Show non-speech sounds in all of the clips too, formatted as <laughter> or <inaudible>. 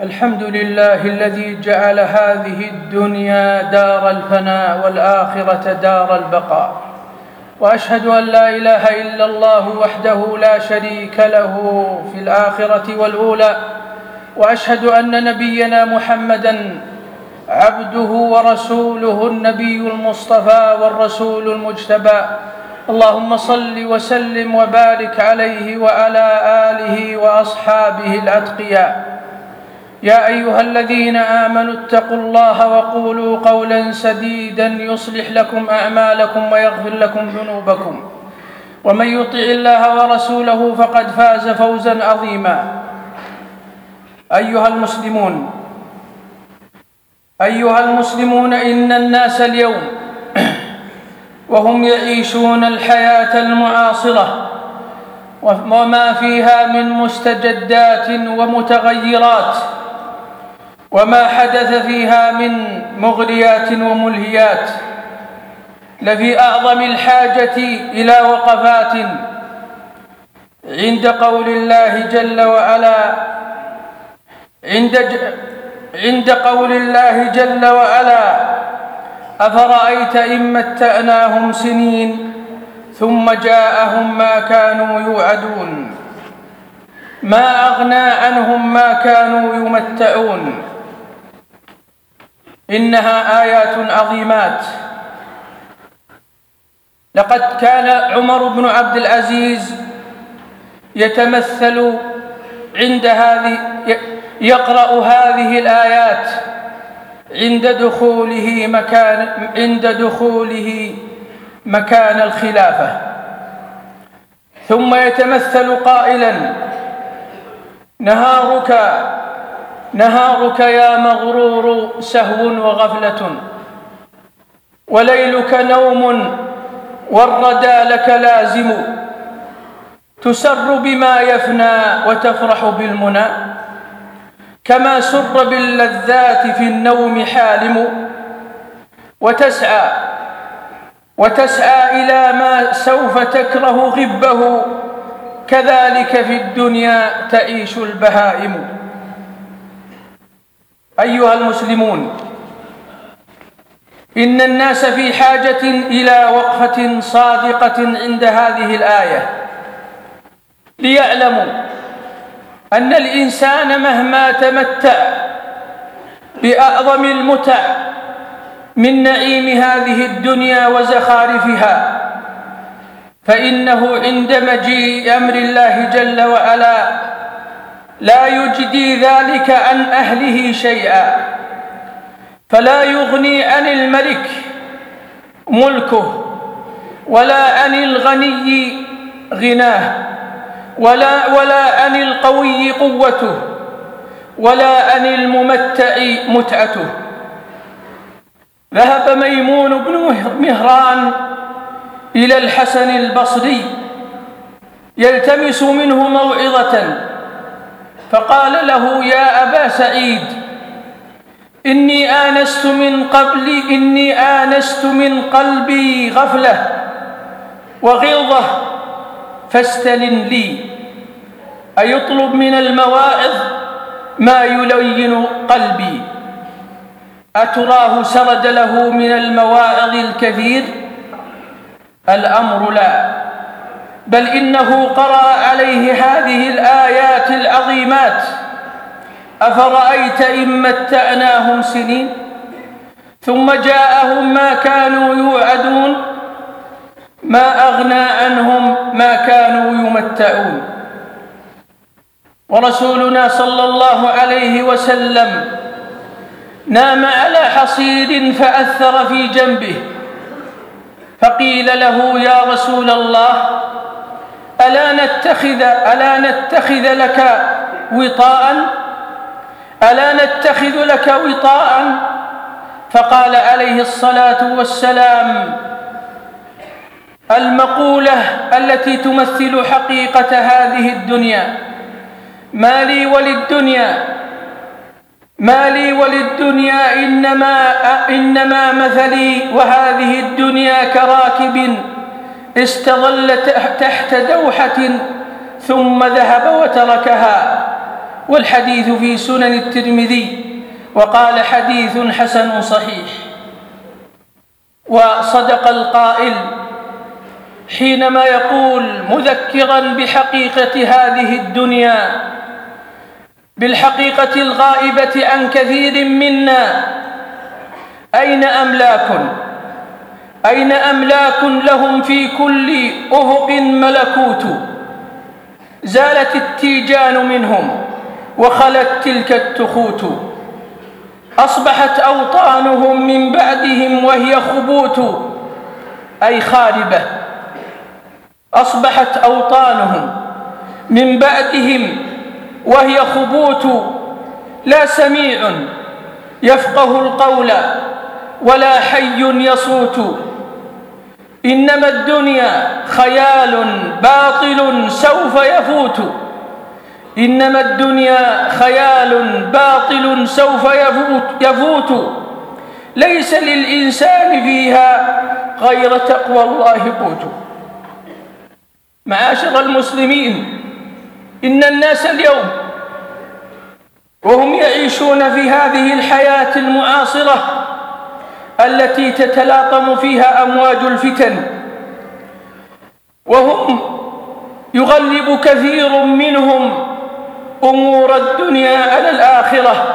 الحمد لله الذي جعل هذه الدنيا دار الفناء والآخرة دار البقاء. وأشهد أن لا إله إلا الله وحده لا شريك له في الآخرة والأولى. وأشهد أن نبينا محمدا عبده ورسوله النبي المصطفى والرسول المجتبى. اللهم صل وسلم وبارك عليه وعلى آله وأصحابه الأتقياء. يا أيها الذين آمنوا اتقوا الله وقولوا قولا سديدا يصلح لكم أعمالكم ويغفر لكم ذنوبكم. ومن يطع الله ورسوله فقد فاز فوزا عظيما. أيها المسلمون أيها المسلمون إن الناس اليوم <clears throat> وهم يعيشون الحياة المعاصرة وما فيها من مستجدات ومتغيرات. وما حدث فيها من مغريات وملهيات لفي أعظم الحاجة إلى وقفات عند قول الله جل وعلا عند عند قول الله جل وعلا أفرأيت إن متاناهم سنين ثم جاءهم ما كانوا يوعدون ما أغنى عنهم ما كانوا يمتعون. إنها آيات عظيمات. لقد كان عمر بن عبد العزيز يتمثل عند هذه يقرأ هذه الآيات عند دخوله مكان عند دخوله مكان الخلافة. ثم يتمثل قائلا نهارك نهارك يا مغرور سهو وغفلة وليلك نوم والردى لك لازم تسر بما يفنى وتفرح بالمنى كما سر باللذات في النوم حالم وتسعى وتسعى إلى ما سوف تكره غبه كذلك في الدنيا تعيش البهائم. أيها المسلمون إن الناس في حاجة إلى وقفة صادقة عند هذه الآية. ليعلموا أن الإنسان مهما تمتع بأعظم المتع من نعيم هذه الدنيا وزخارفها فإنه عند مجيء أمر الله جل وعلا لا يجدي ذلك عن أهله شيئا. فلا يغني عن الملك ملكه ولا عن الغني غناه ولا ولا عن القوي قوته ولا عن الممتع متعته. ذهب ميمون بن مهران إلى الحسن البصري يلتمس منه موعظة. فقال له يا أبا سعيد إني آنست من قبل إني آنست من قلبي غفلة وغلظة فاستلن لي. أيطلب من المواعظ ما يلين قلبي؟ أتراه سرد له من المواعظ الكثير؟ الأمر لا. بل إنه قرأ عليه هذه الآيات العظيمات. أفرأيت إن متعناهم سنين ثم جاءهم ما كانوا يوعدون ما أغنى عنهم ما كانوا يمتعون. ورسولنا صلى الله عليه وسلم نام على حصير فأثر في جنبه فقيل له يا رسول الله ألا نتخذ ألا نتخذ لك وطاء؟ ألا نتخذ لك وطاء؟ فقال عليه الصلاة والسلام المقولة التي تمثل حقيقة هذه الدنيا ما لي وللدنيا ما لي وللدنيا إنما إنما مثلي وهذه الدنيا كراكب استظل تحت دوحة ثم ذهب وتركها. والحديث في سنن الترمذي وقال حديث حسن صحيح. وصدق القائل حينما يقول مذكرا بحقيقة هذه الدنيا بالحقيقة الغائبة عن كثير منا أين أملاك أين أملاك لهم في كل أفق ملكوت؟ زالت التيجان منهم وخلت تلك التخوت. أصبحت أوطانهم من بعدهم وهي خبوت. أي خاربة. أصبحت أوطانهم من بعدهم وهي خبوت. لا سميع يفقه القول ولا حي يصوت. إنما الدنيا خيال باطل سوف يفوت. إنما الدنيا خيال باطل سوف يفوت, يفوت. ليس للإنسان فيها غير تقوى الله قوت. معاشر المسلمين إن الناس اليوم وهم يعيشون في هذه الحياة المعاصرة التي تتلاطم فيها أمواج الفتن وهم يغلب كثير منهم أمور الدنيا على الآخرة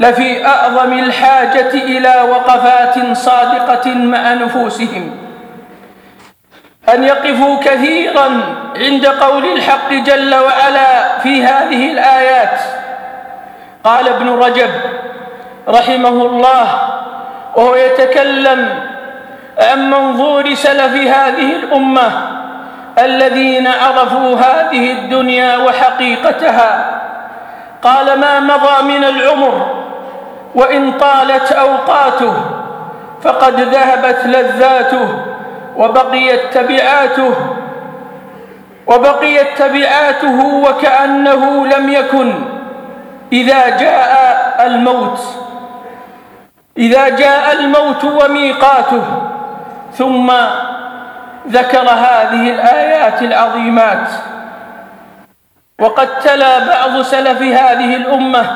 لفي أعظم الحاجة إلى وقفات صادقة مع نفوسهم. أن يقفوا كثيرا عند قول الحق جل وعلا في هذه الآيات. قال ابن رجب رحمه الله وهو يتكلم عن منظور سلف هذه الأمة الذين عرفوا هذه الدنيا وحقيقتها. قال ما مضى من العمر وإن طالت أوقاته فقد ذهبت لذاته وبقيت تبعاته وبقيت تبعاته وكأنه لم يكن إذا جاء الموت. إذا جاء الموت وميقاته ثم ذكر هذه الآيات العظيمات وقد تلا بعض سلف هذه الأمة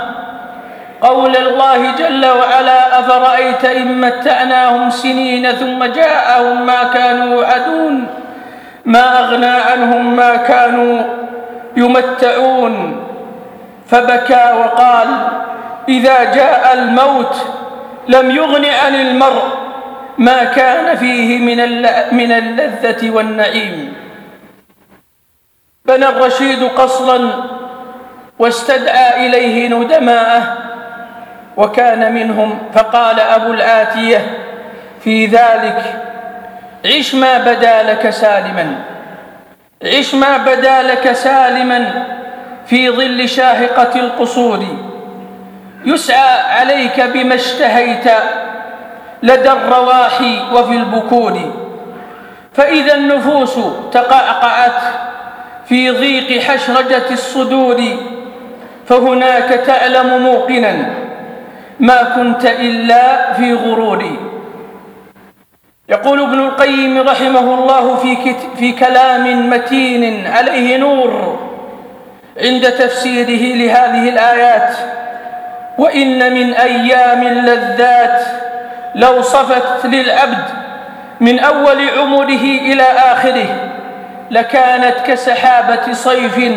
قول الله جل وعلا أفرأيت إن متعناهم سنين ثم جاءهم ما كانوا يوعدون ما أغنى عنهم ما كانوا يمتعون. فبكى وقال إذا جاء الموت لم يغن عن المرء ما كان فيه من اللذة والنعيم. بنى الرشيد قصرا واستدعى إليه ندماءه وكان منهم فقال أبو الآتية في ذلك عش ما بدا لك سالما عش ما بدا لك سالما في ظل شاهقة القصور. يسعى عليك بما اشتهيت لدى الرواحي وفي البكور فإذا النفوس تقعقعت في ضيق حشرجة الصدور فهناك تعلم موقنا ما كنت إلا في غرور يقول ابن القيم رحمه الله في, في كلام متين عليه نور عند تفسيره لهذه الآيات. وإن من أيام اللذات لو صفت للعبد من أول عمره إلى آخره لكانت كسحابة صيف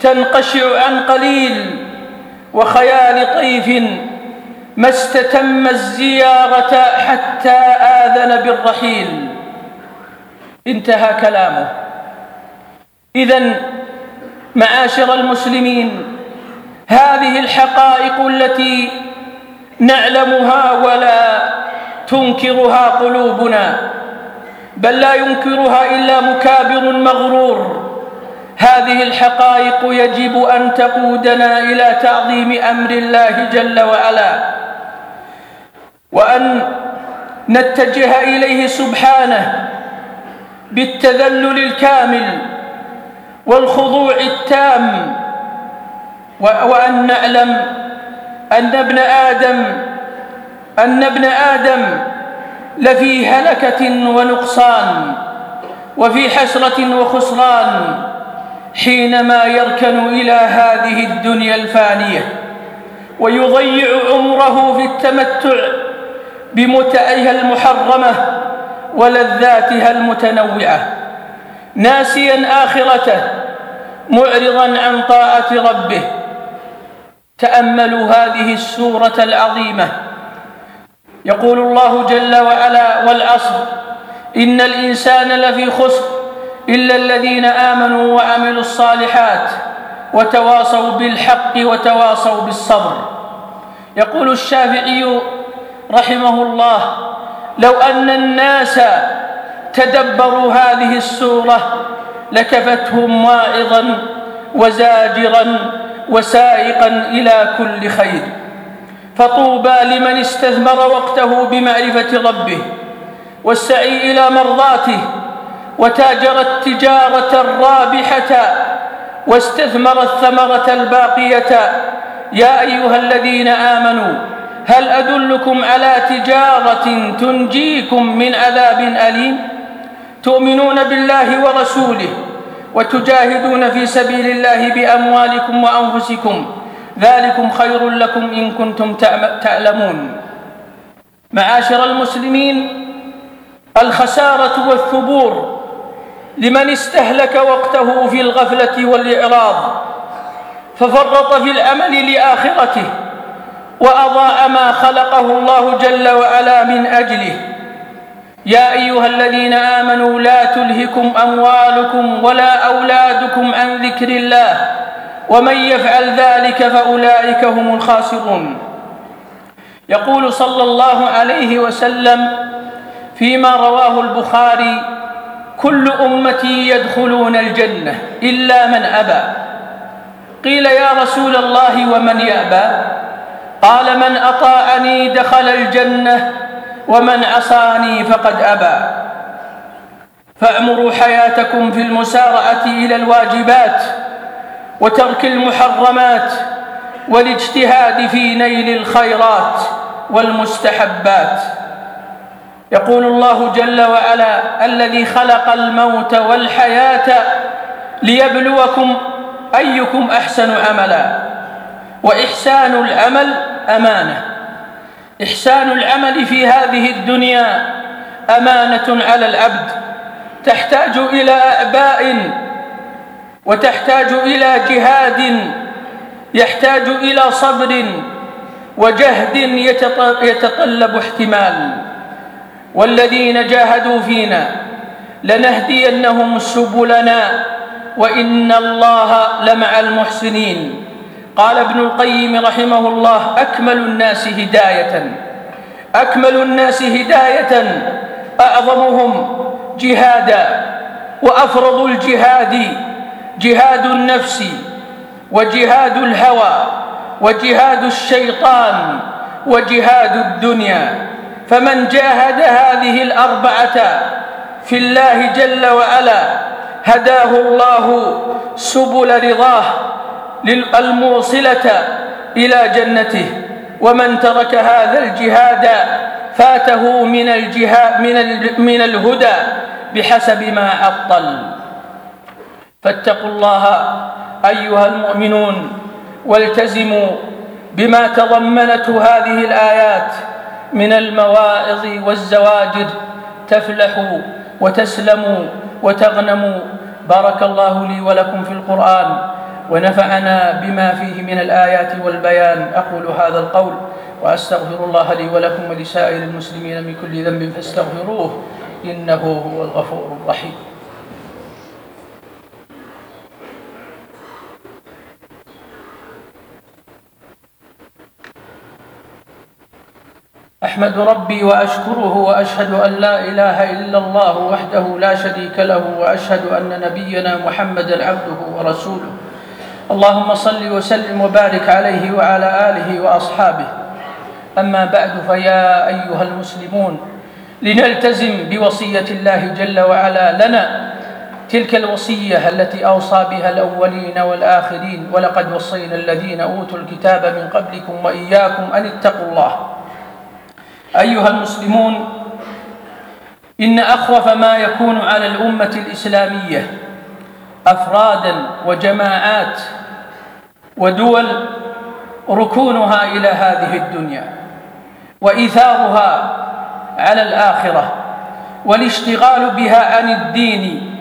تنقشع عن قليل وخيال طيف ما استتم الزيارة حتى آذن بالرحيل. انتهى كلامه. إذا معاشر المسلمين هذه الحقائق التي نعلمها ولا تنكرها قلوبنا بل لا ينكرها إلا مكابر مغرور. هذه الحقائق يجب أن تقودنا إلى تعظيم أمر الله جل وعلا وأن نتجه إليه سبحانه بالتذلل الكامل والخضوع التام وأن نعلم أن ابن آدم أن ابن آدم لفي هلكة ونقصان وفي حسرة وخسران حينما يركن إلى هذه الدنيا الفانية ويضيع عمره في التمتع بمتعها المحرمة ولذاتها المتنوعة ناسيا آخرته معرضا عن طاعة ربه تأملوا هذه السورة العظيمة. يقول الله جل وعلا والعصر إن الإنسان لفي خسر إلا الذين آمنوا وعملوا الصالحات وتواصوا بالحق وتواصوا بالصبر. يقول الشافعي رحمه الله لو أن الناس تدبروا هذه السورة لكفتهم واعظا وزاجرا وسائقا إلى كل خير. فطوبى لمن استثمر وقته بمعرفة ربه والسعي إلى مرضاته وتاجر التجارة الرابحة واستثمر الثمرة الباقية. يا أيها الذين آمنوا هل أدلكم على تجارة تنجيكم من عذاب أليم؟ تؤمنون بالله ورسوله وتجاهدون في سبيل الله بأموالكم وأنفسكم. ذلكم خير لكم إن كنتم تعلمون معاشر المسلمين الخسارة والثبور لمن استهلك وقته في الغفلة والإعراض ففرط في الأمل لآخرته وأضاء ما خلقه الله جل وعلا من أجله. يا أيها الذين آمنوا لا تلهكم أموالكم ولا أولادكم عن ذكر الله ومن يفعل ذلك فأولئك هم الخاسرون. يقول صلى الله عليه وسلم فيما رواه البخاري كل أمتي يدخلون الجنة إلا من أبى. قيل يا رسول الله ومن يأبى؟ قال من أطاعني دخل الجنة ومن عصاني فقد أبى. فاعمروا حياتكم في المسارعة إلى الواجبات وترك المحرمات والاجتهاد في نيل الخيرات والمستحبات. يقول الله جل وعلا الذي خلق الموت والحياة ليبلوكم أيكم أحسن عملا. وإحسان العمل أمانة. إحسان العمل في هذه الدنيا أمانة على العبد تحتاج إلى أعباء وتحتاج إلى جهاد يحتاج إلى صبر وجهد يتطلب احتمال. والذين جاهدوا فينا لنهدينهم سبلنا وإن الله لمع المحسنين. قال ابن القيم رحمه الله أكمل الناس هداية. أكمل الناس هداية. أعظمهم جهادا. وأفرض الجهاد جهاد النفس وجهاد الهوى وجهاد الشيطان وجهاد الدنيا. فمن جاهد هذه الأربعة في الله جل وعلا هداه الله سبل رضاه. الموصلة إلى جنته. ومن ترك هذا الجهاد فاته من الجهاد من من الهدى بحسب ما عطل فاتقوا الله أيها المؤمنون والتزموا بما تضمنته هذه الآيات من المواعظ والزواجر تفلحوا وتسلموا وتغنموا. بارك الله لي ولكم في القرآن. ونفعنا بما فيه من الآيات والبيان. أقول هذا القول وأستغفر الله لي ولكم ولسائر المسلمين من كل ذنب فاستغفروه إنه هو الغفور الرحيم. أحمد ربي وأشكره وأشهد أن لا إله إلا الله وحده لا شريك له وأشهد أن نبينا محمدا عبده ورسوله. اللهم صل وسلم وبارك عليه وعلى آله وأصحابه. أما بعد فيا أيها المسلمون لنلتزم بوصية الله جل وعلا لنا. تلك الوصية التي أوصى بها الأولين والآخرين ولقد وصينا الذين أوتوا الكتاب من قبلكم وإياكم أن اتقوا الله. أيها المسلمون إن أخوف ما يكون على الأمة الإسلامية أفرادا وجماعات ودول ركونها إلى هذه الدنيا وإيثارها على الآخرة والاشتغال بها عن الدين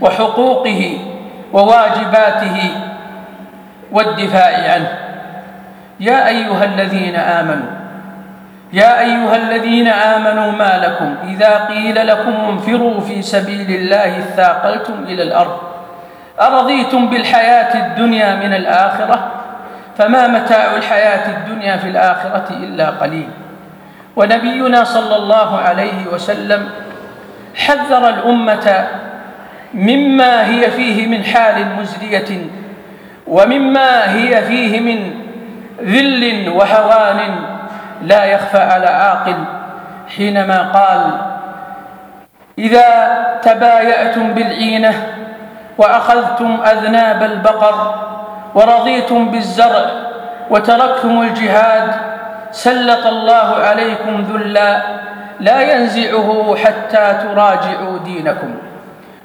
وحقوقه وواجباته والدفاع عنه. يا أيها الذين آمنوا يا أيها الذين آمنوا ما لكم؟ إذا قيل لكم انفروا في سبيل الله اثاقلتم إلى الأرض. أرضيتم بالحياة الدنيا من الآخرة؟ فما متاع الحياة الدنيا في الآخرة إلا قليل. ونبينا صلى الله عليه وسلم حذر الأمة مما هي فيه من حال مزرية ومما هي فيه من ذل وهوان لا يخفى على عاقل حينما قال إذا تبايعتم بالعينة وأخذتم أذناب البقر ورضيتم بالزرع وتركتم الجهاد سلط الله عليكم ذلا لا ينزعه حتى تراجعوا دينكم.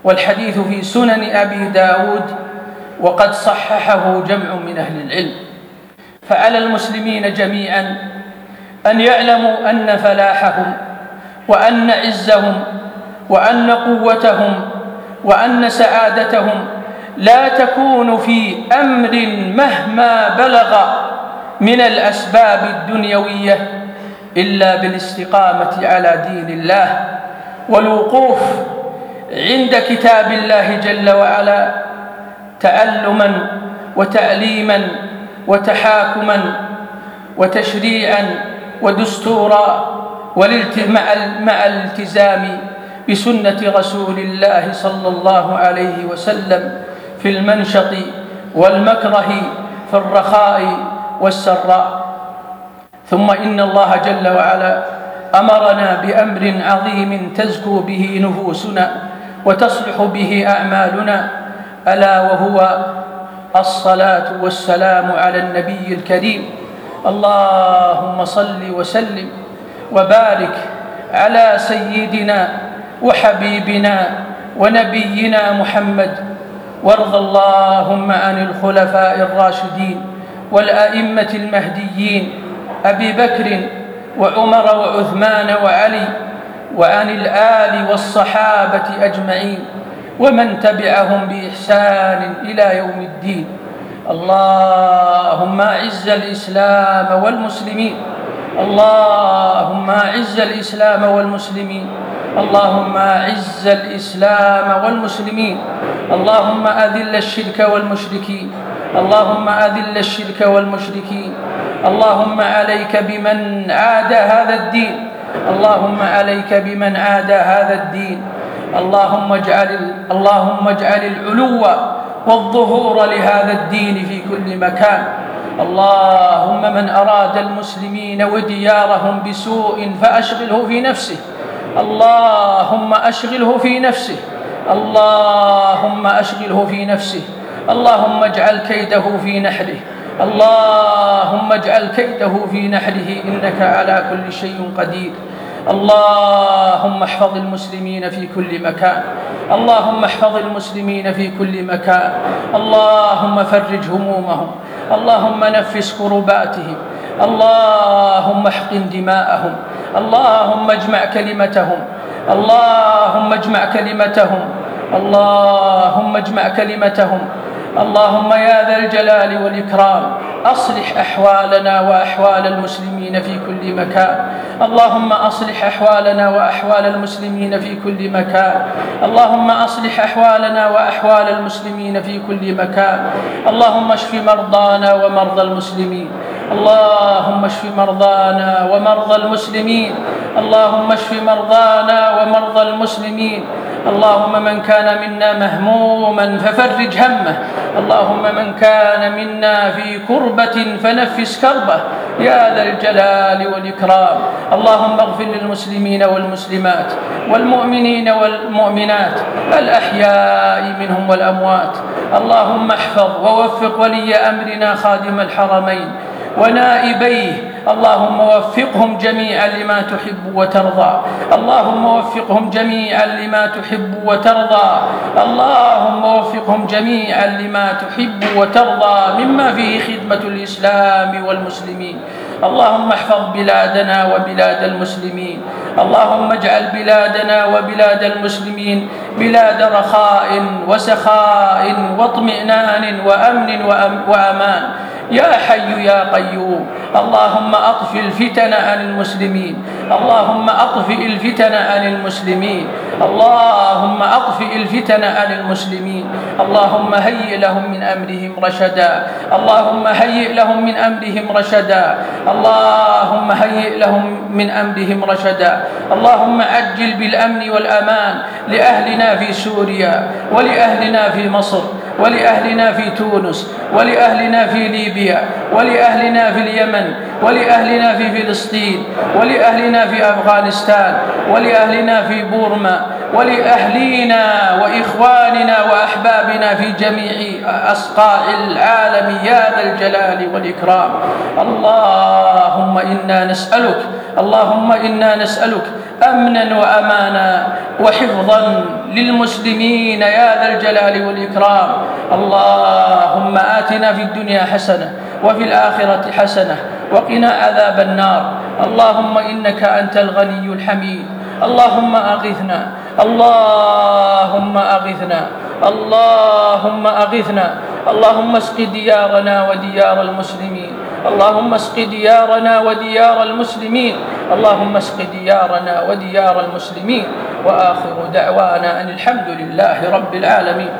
والحديث في سنن أبي داود وقد صححه جمع من أهل العلم. فعلى المسلمين جميعا أن يعلموا أن فلاحهم وأن عزهم وأن قوتهم وأن سعادتهم لا تكون في أمر مهما بلغ من الأسباب الدنيوية إلا بالاستقامة على دين الله والوقوف عند كتاب الله جل وعلا تألما وتأليما وتحاكما وتشريعا ودستورا مع الالتزام بسنة رسول الله صلى الله عليه وسلم في المنشط والمكره في الرخاء والسراء. ثم إن الله جل وعلا أمرنا بأمر عظيم تزكو به نفوسنا وتصلح به أعمالنا ألا وهو الصلاة والسلام على النبي الكريم. اللهم صل وسلم وبارك على سيدنا وحبيبنا ونبينا محمد. وارض اللهم عن الخلفاء الراشدين والأئمة المهديين أبي بكر وعمر وعثمان وعلي وعن الآل والصحابة أجمعين ومن تبعهم بإحسان إلى يوم الدين. اللهم أعز الإسلام والمسلمين. اللهم أعز الإسلام والمسلمين. اللهم أعز الإسلام والمسلمين. اللهم أذل الشرك والمشركين. اللهم أذل الشرك والمشركين. اللهم عليك بمن عاد هذا الدين. اللهم عليك بمن عاد هذا الدين. اللهم اجعل اللهم اجعل العلو والظهور لهذا الدين في كل مكان. اللهم من أراد المسلمين وديارهم بسوء فأشغله في نفسه. اللهم أشغله في نفسه. اللهم أشغله في نفسه. اللهم اجعل كيده في نحره اللهم اجعل كيده في نحره إنك على كل شيء قدير. اللهم احفظ المسلمين في كل مكان. اللهم احفظ المسلمين في كل مكان. اللهم فرج همومهم. اللهم نفس كرباتهم. اللهم احقن دماءهم. اللهم اجمع كلمتهم. اللهم اجمع كلمتهم. اللهم اجمع كلمتهم. اللهم يا ذا الجلال والإكرام. أصلح أحوالنا وأحوال المسلمين في كل مكان. اللهم أصلح أحوالنا وأحوال المسلمين في كل مكان. اللهم أصلح أحوالنا وأحوال المسلمين في كل مكان. اللهم اشف مرضانا ومرضى المسلمين. اللهم اشف مرضانا ومرضى المسلمين. اللهم اشف مرضانا ومرضى المسلمين. اللهم من كان منا مهموما ففرج همه. اللهم من كان منا في كربة فنفس كربه. يا ذا الجلال والإكرام. اللهم اغفر للمسلمين والمسلمات والمؤمنين والمؤمنات الأحياء منهم والأموات. اللهم احفظ ووفق ولي أمرنا خادم الحرمين. ونائبيه. اللهم وفقهم جميعا لما تحب وترضى. اللهم وفقهم جميعا لما تحب وترضى. اللهم وفقهم جميعا لما تحب وترضى. مما فيه خدمة الإسلام والمسلمين. اللهم احفظ بلادنا وبلاد المسلمين. اللهم اجعل بلادنا وبلاد المسلمين بلاد رخاء وسخاء واطمئنان وأمن وأمان. يا حي يا قيوم. اللهم أطفئ الفتن عن المسلمين. اللهم أطفئ الفتن عن المسلمين. اللهم أطفئ الفتن عن المسلمين. اللهم هيئ لهم من أمرهم رشدا. اللهم هيئ لهم من أمرهم رشدا. اللهم هيئ لهم من أمرهم رشدا. اللهم عجل بالأمن والأمان لأهلنا في سوريا ولأهلنا في مصر. ولأهلنا في تونس ولأهلنا في ليبيا ولأهلنا في اليمن ولأهلنا في فلسطين ولأهلنا في أفغانستان ولأهلنا في بورما ولأهلينا وإخواننا وأحبابنا في جميع أسقاء العالم. يا ذا الجلال والإكرام. اللهم إنا نسألك اللهم إنا نسألك أمنا وأمانا وحفظا للمسلمين يا ذا الجلال والإكرام. اللهم آتنا في الدنيا حسنة وفي الآخرة حسنة وقنا عذاب النار. اللهم إنك أنت الغني الحميد. اللهم أغثنا. اللهم أغثنا. اللهم أغثنا. اللهم اسق ديارنا وديار المسلمين. اللهم اسق ديارنا وديار المسلمين. اللهم اسق ديارنا وديار المسلمين. وآخر دعوانا أن الحمد لله رب العالمين.